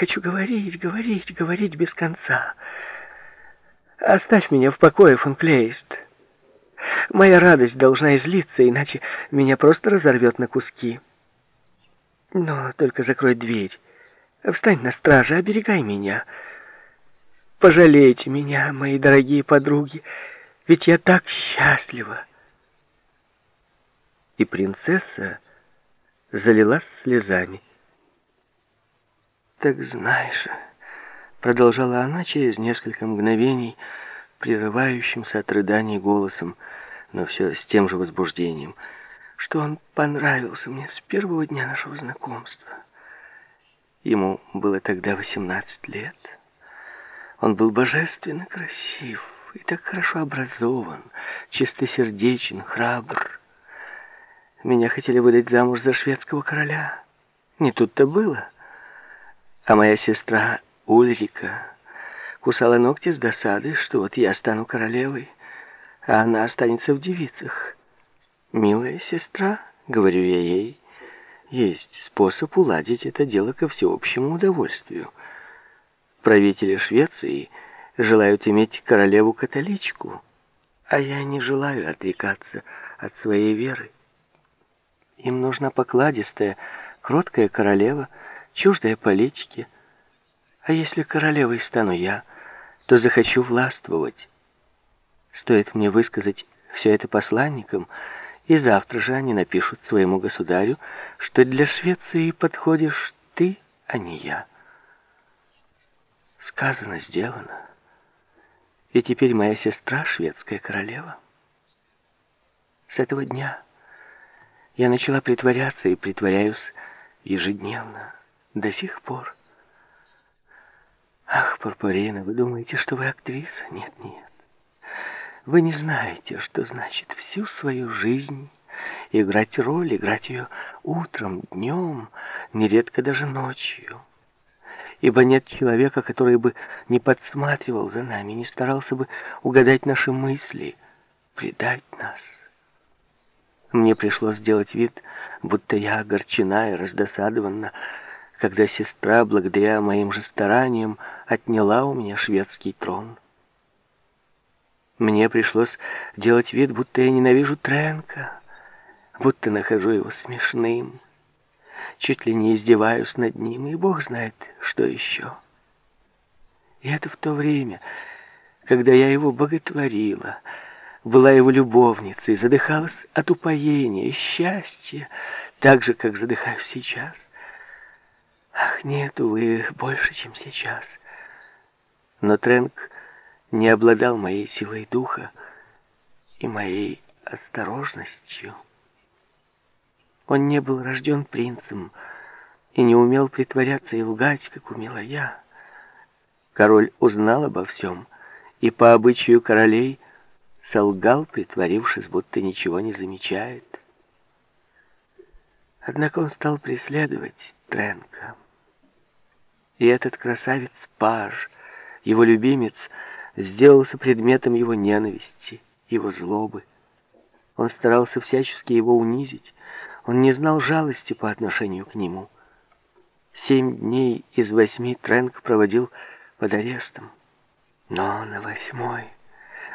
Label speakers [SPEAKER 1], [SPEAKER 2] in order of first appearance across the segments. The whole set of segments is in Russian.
[SPEAKER 1] хочу говорить, говорить, говорить без конца. Оставь меня в покое, фон. Моя радость должна излиться, иначе меня просто разорвет на куски. Но только закрой дверь. Встань на страже, оберегай меня. Пожалейте меня, мои дорогие подруги, ведь я так счастлива. И принцесса залилась слезами. «Так знаешь...» — продолжала она через несколько мгновений, прерывающимся от рыданий голосом, но все с тем же возбуждением, что он понравился мне с первого дня нашего знакомства. Ему было тогда 18 лет. Он был божественно красив и так хорошо образован, чистосердечен, храбр. Меня хотели выдать замуж за шведского короля. Не тут-то было. А моя сестра Ульрика кусала ногти с досады, что вот я стану королевой, а она останется в девицах. «Милая сестра», — говорю я ей, — «есть способ уладить это дело ко всеобщему удовольствию. Правители Швеции желают иметь королеву-католичку, а я не желаю отрекаться от своей веры. Им нужна покладистая, кроткая королева, чуждая политики. А если королевой стану я, то захочу властвовать. Стоит мне высказать все это посланникам, и завтра же они напишут своему государю, что для Швеции подходишь ты, а не я. Сказано, сделано. И теперь моя сестра шведская королева. С этого дня я начала притворяться и притворяюсь ежедневно до сих пор. Ах, Парпарина, вы думаете, что вы актриса? Нет, нет. Вы не знаете, что значит всю свою жизнь играть роль, играть ее утром, днем, нередко даже ночью. Ибо нет человека, который бы не подсматривал за нами, не старался бы угадать наши мысли, предать нас. Мне пришлось сделать вид, будто я огорчена и раздосадована, когда сестра, благодаря моим же стараниям, отняла у меня шведский трон. Мне пришлось делать вид, будто я ненавижу Тренка, будто нахожу его смешным, чуть ли не издеваюсь над ним, и Бог знает, что еще. И это в то время, когда я его боготворила, была его любовницей, задыхалась от упоения и счастья, так же, как задыхаюсь сейчас. Ах, нет, увы, больше, чем сейчас. Но Тренк не обладал моей силой духа и моей осторожностью. Он не был рожден принцем и не умел притворяться и лгать, как умела я. Король узнал обо всем и по обычаю королей солгал, притворившись, будто ничего не замечает. Однако он стал преследовать Тренка. И этот красавец-паж, его любимец, сделался предметом его ненависти, его злобы. Он старался всячески его унизить. Он не знал жалости по отношению к нему. Семь дней из восьми Тренк проводил под арестом. Но на восьмой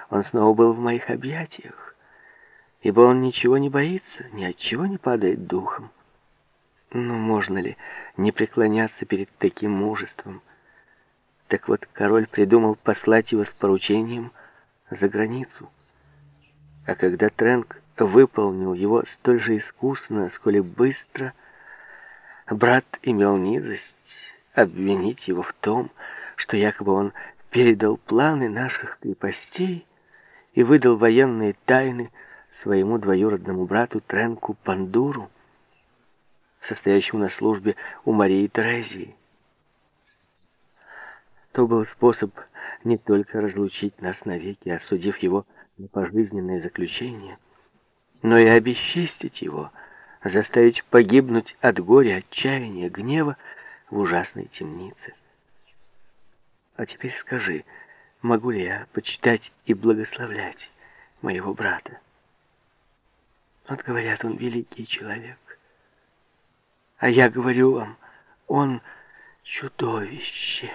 [SPEAKER 1] он снова был в моих объятиях, ибо он ничего не боится, ни от чего не падает духом. Ну, можно ли не преклоняться перед таким мужеством? Так вот, король придумал послать его с поручением за границу. А когда Тренк выполнил его столь же искусно, сколь и быстро, брат имел низость обвинить его в том, что якобы он передал планы наших крепостей и выдал военные тайны своему двоюродному брату Тренку Пандуру, состоящему на службе у Марии Терезии. То был способ не только разлучить нас навеки, осудив его на пожизненное заключение, но и обесчестить его, заставить погибнуть от горя, отчаяния, гнева в ужасной темнице. А теперь скажи, могу ли я почитать и благословлять моего брата? Вот говорят, он великий человек. А я говорю вам, он чудовище.